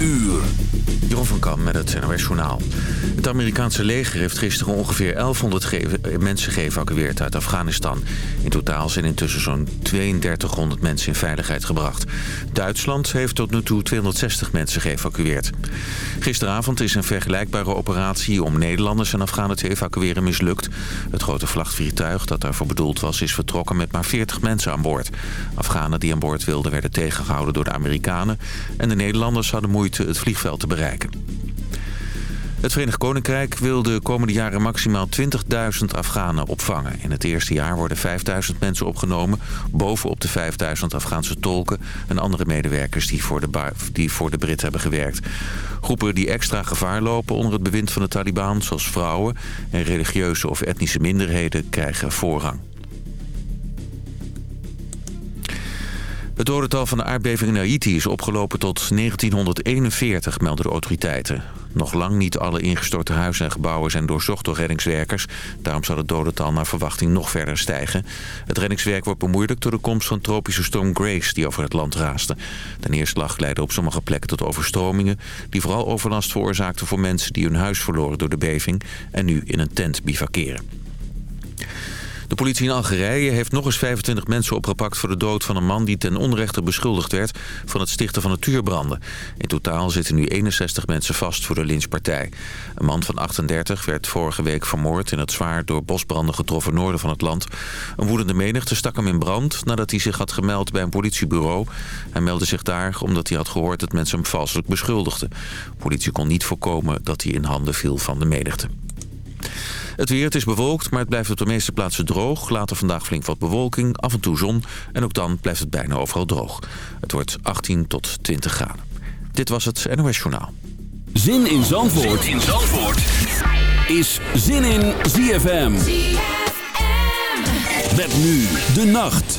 uur. Van Kam met het NOS. Het Amerikaanse leger heeft gisteren ongeveer 1100 mensen geëvacueerd uit Afghanistan. In totaal zijn intussen zo'n 3200 mensen in veiligheid gebracht. Duitsland heeft tot nu toe 260 mensen geëvacueerd. Gisteravond is een vergelijkbare operatie om Nederlanders en Afghanen te evacueren mislukt. Het grote vrachtvliegtuig dat daarvoor bedoeld was is vertrokken met maar 40 mensen aan boord. Afghanen die aan boord wilden werden tegengehouden door de Amerikanen... en de Nederlanders hadden moeite het vliegveld te bereiken. Het Verenigd Koninkrijk wil de komende jaren maximaal 20.000 Afghanen opvangen. In het eerste jaar worden 5.000 mensen opgenomen... bovenop de 5.000 Afghaanse tolken en andere medewerkers die voor, de die voor de Brit hebben gewerkt. Groepen die extra gevaar lopen onder het bewind van de Taliban... zoals vrouwen en religieuze of etnische minderheden krijgen voorrang. Het dodental van de aardbeving in Haiti is opgelopen tot 1941, melden de autoriteiten. Nog lang niet alle ingestorte huizen en gebouwen zijn doorzocht door reddingswerkers. Daarom zal het dodental naar verwachting nog verder stijgen. Het reddingswerk wordt bemoeilijkt door de komst van tropische storm Grace die over het land raaste. De neerslag leidde op sommige plekken tot overstromingen... die vooral overlast veroorzaakten voor mensen die hun huis verloren door de beving... en nu in een tent bivakeren. De politie in Algerije heeft nog eens 25 mensen opgepakt... voor de dood van een man die ten onrechte beschuldigd werd... van het stichten van natuurbranden. In totaal zitten nu 61 mensen vast voor de lynchpartij. Een man van 38 werd vorige week vermoord... in het zwaar door bosbranden getroffen noorden van het land. Een woedende menigte stak hem in brand... nadat hij zich had gemeld bij een politiebureau. Hij meldde zich daar omdat hij had gehoord dat mensen hem valselijk beschuldigden. De politie kon niet voorkomen dat hij in handen viel van de menigte. Het weer, het is bewolkt, maar het blijft op de meeste plaatsen droog. Later vandaag flink wat bewolking, af en toe zon. En ook dan blijft het bijna overal droog. Het wordt 18 tot 20 graden. Dit was het NOS Journaal. Zin in Zandvoort, zin in Zandvoort. is Zin in ZFM. ZFM. Met nu de nacht.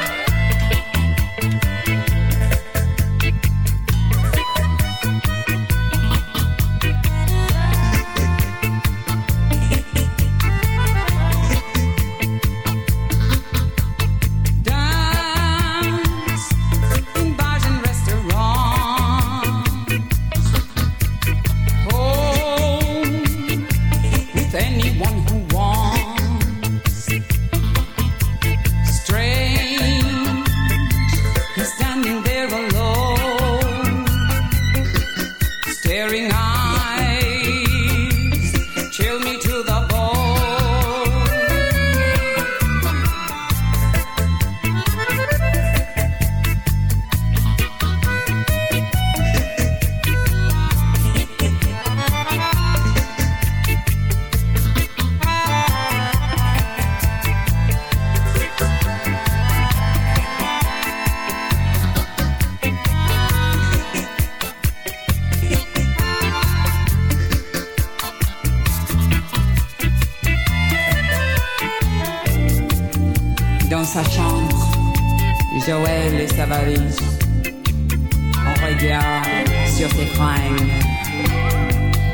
Sur ses fringues,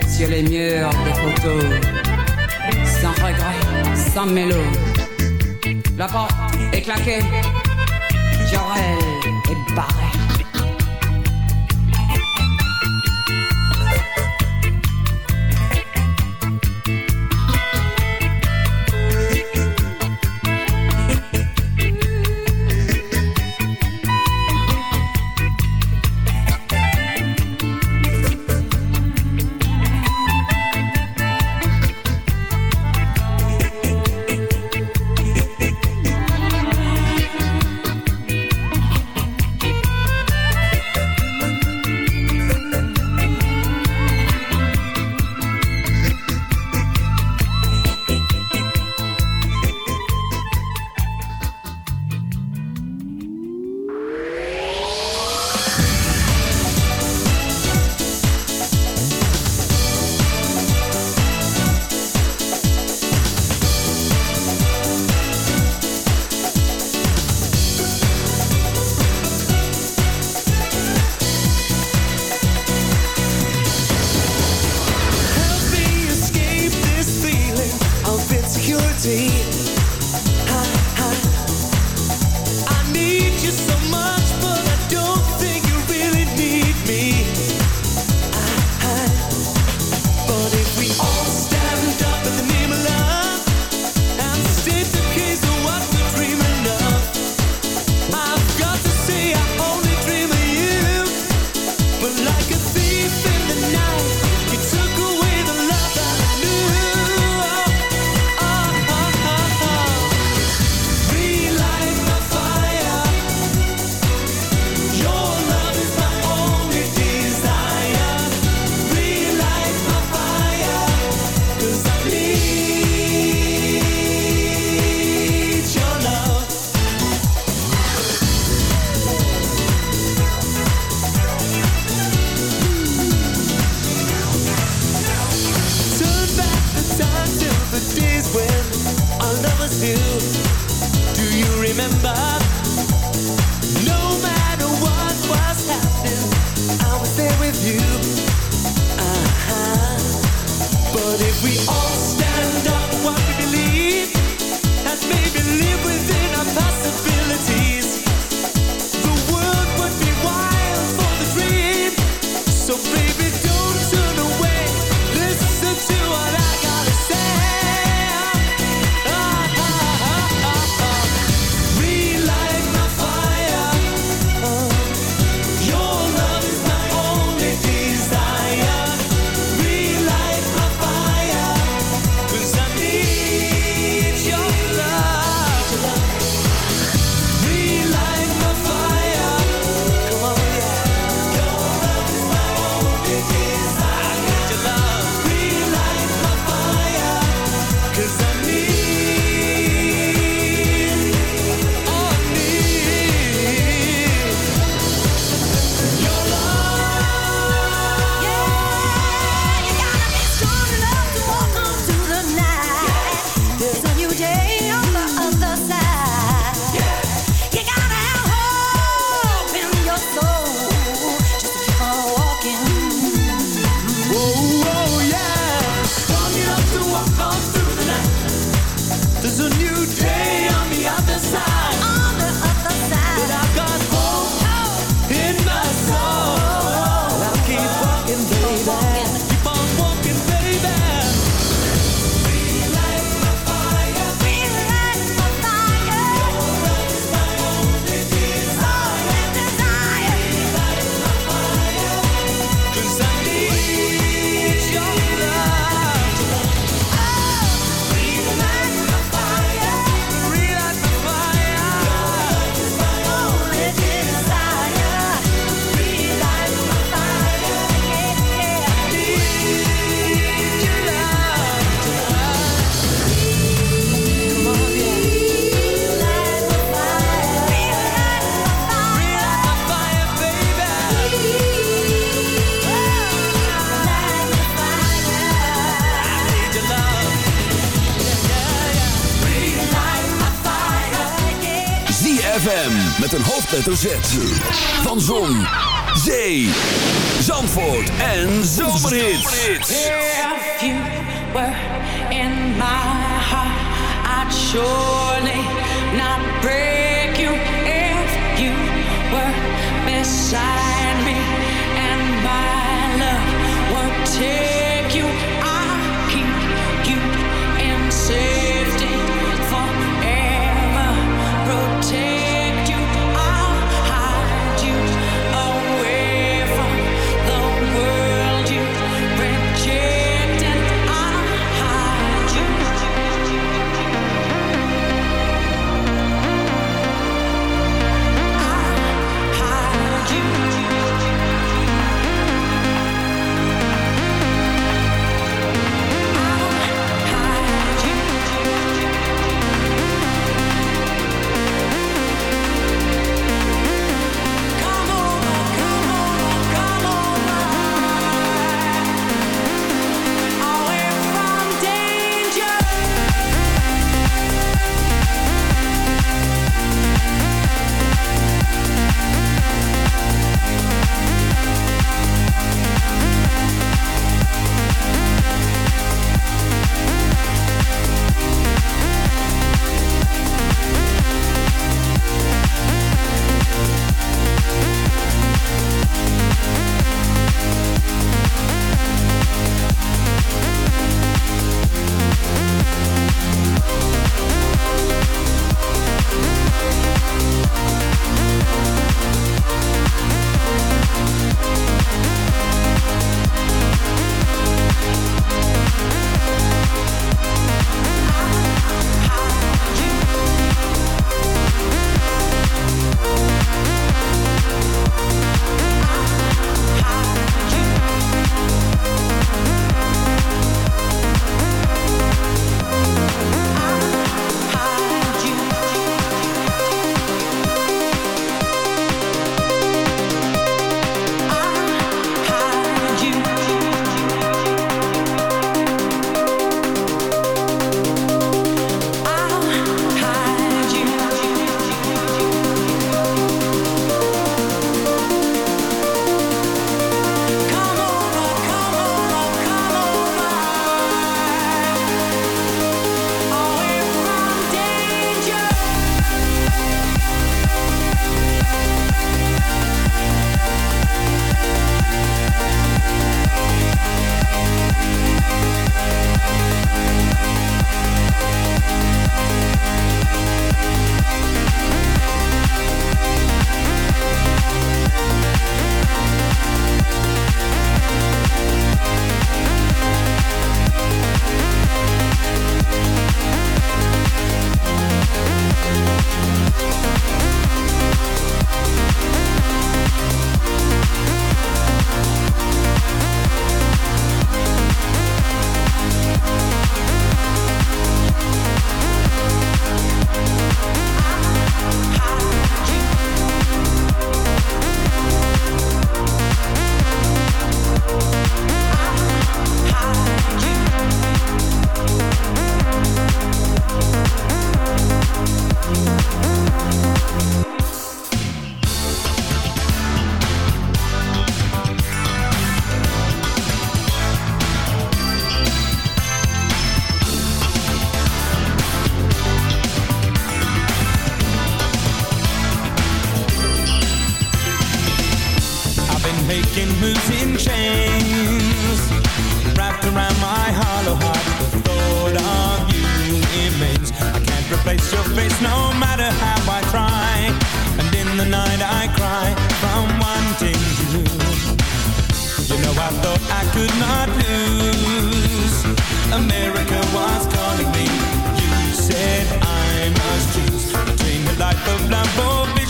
sur les murs des photos, sans regret, sans mélo. La porte est claquée, Joël est barré. met een hoofdletter Z. Van Zon, Zee, Zandvoort en Zomerhits. If you were in my heart, I'd surely not break you. If you were beside me and my love were tears.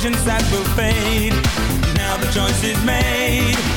illusions that will fade. Now the choice is made.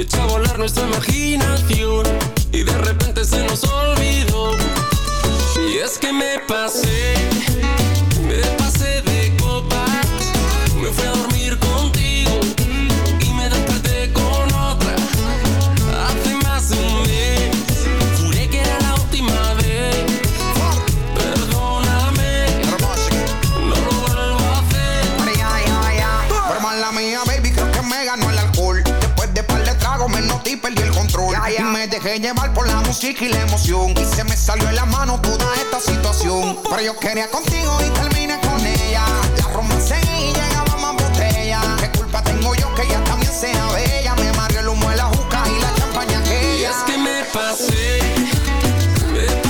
y echa a volar nuestra imaginación y de repente se nos olvidó. Y es que me llevar por la música y la emoción. Y se me salió en la mano toda esta situación. Pero yo quería contigo y terminé con ella. La romancé y llegaba más botella. ¿Qué culpa tengo yo que ella también sea bella? Me mareó el humo de la juca y la champaña que es que me pasé. Me pasé.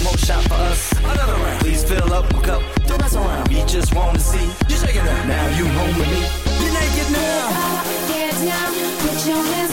one more shot for us. Another round. Please fill up a cup. Don't mess around. We just want to see you shaking up. Now you home with me. You're naked now. Get down, put your hands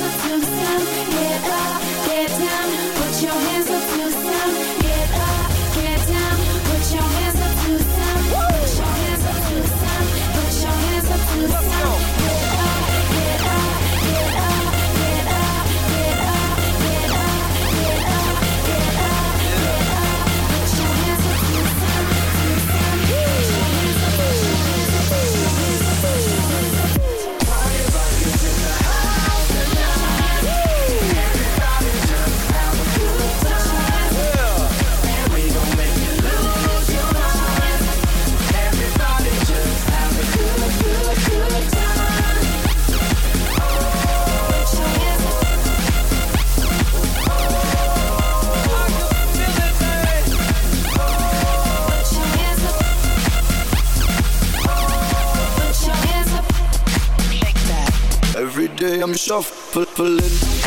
damn shuffling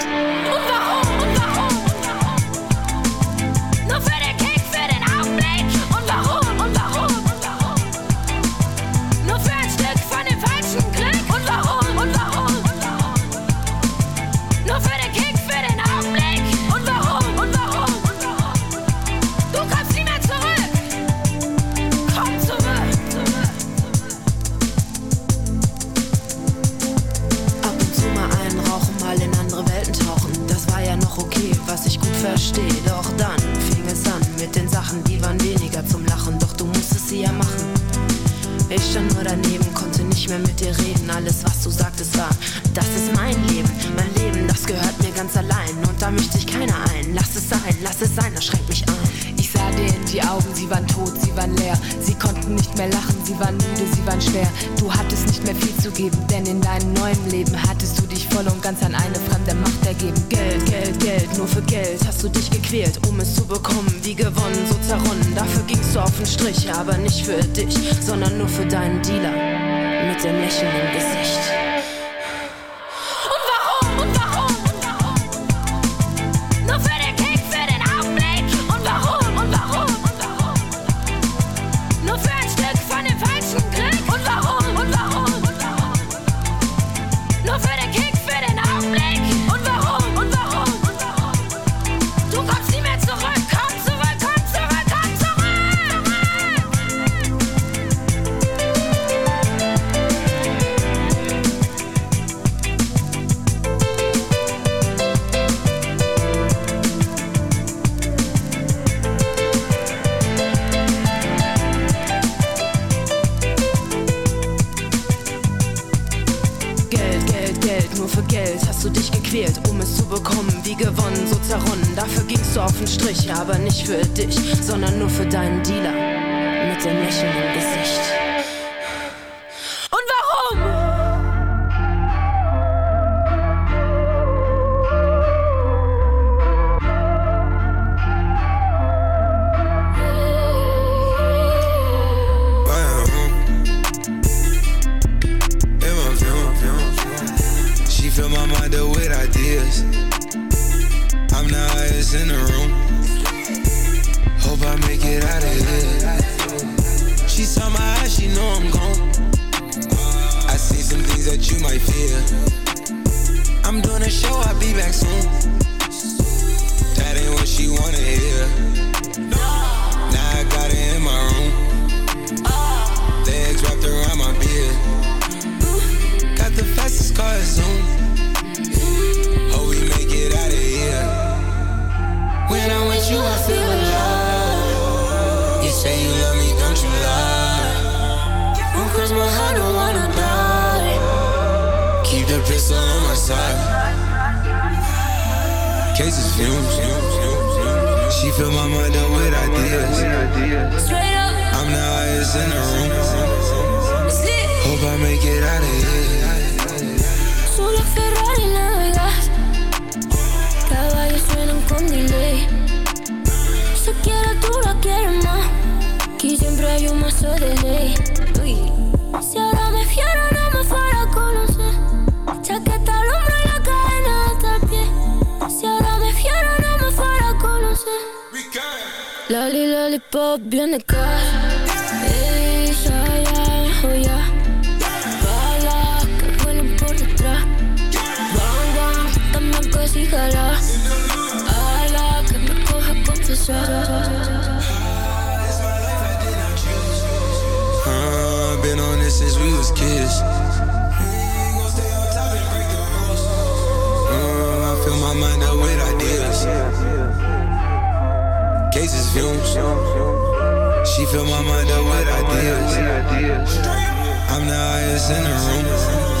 Für dich, sondern nur für deinen Dealer. Mit dem Lächeln im Gesicht. Uh, been on this since we was kids. I fill my mind up with ideas. Cases. She fill my mind up with ideas. I'm the highest in the room.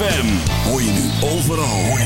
Hoor je nu overal,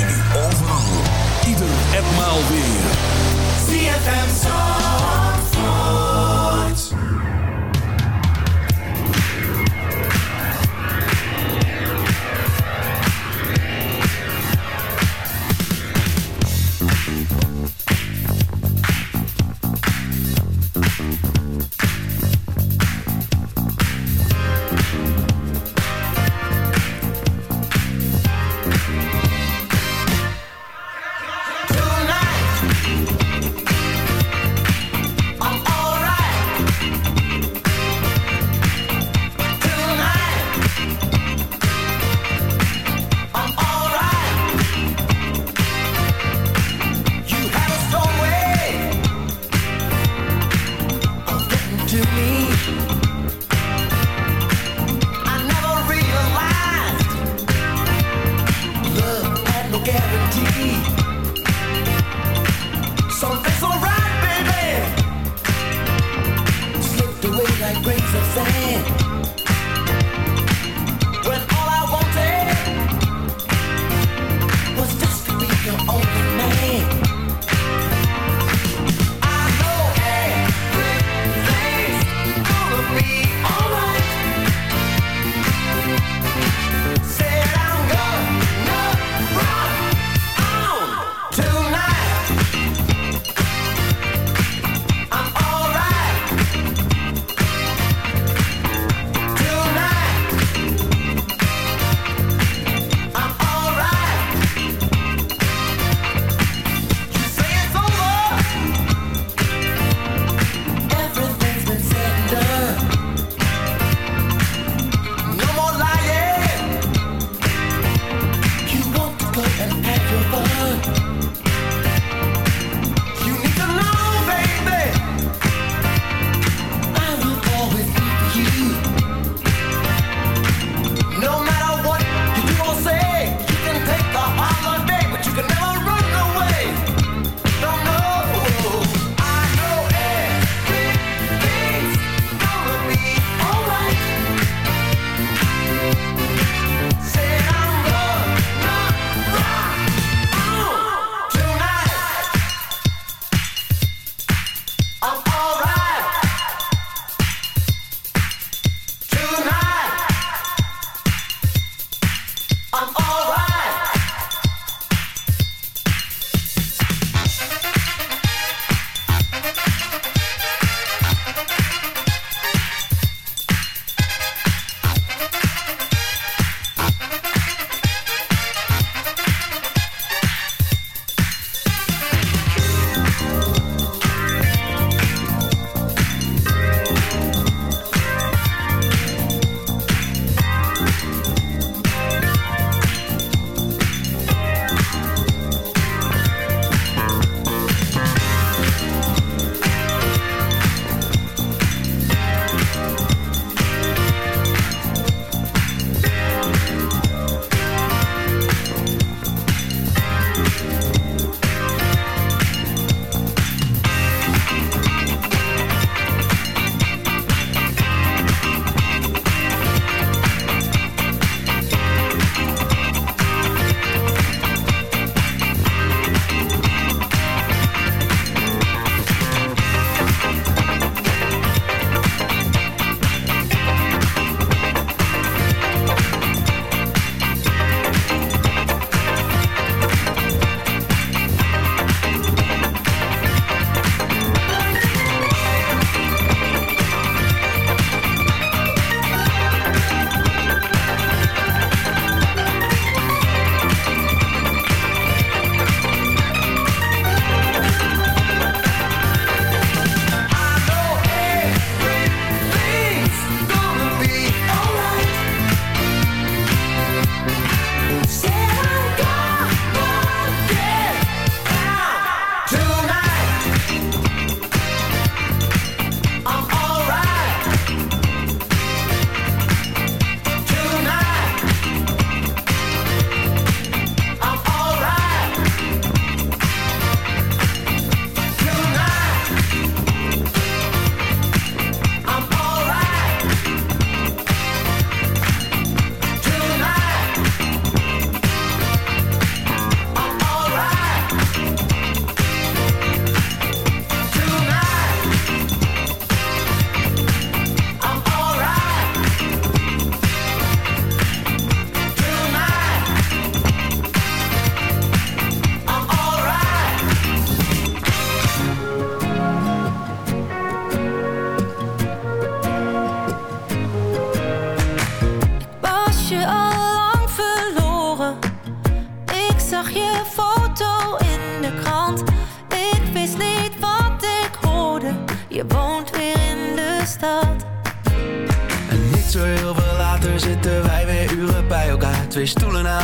stoelen aan.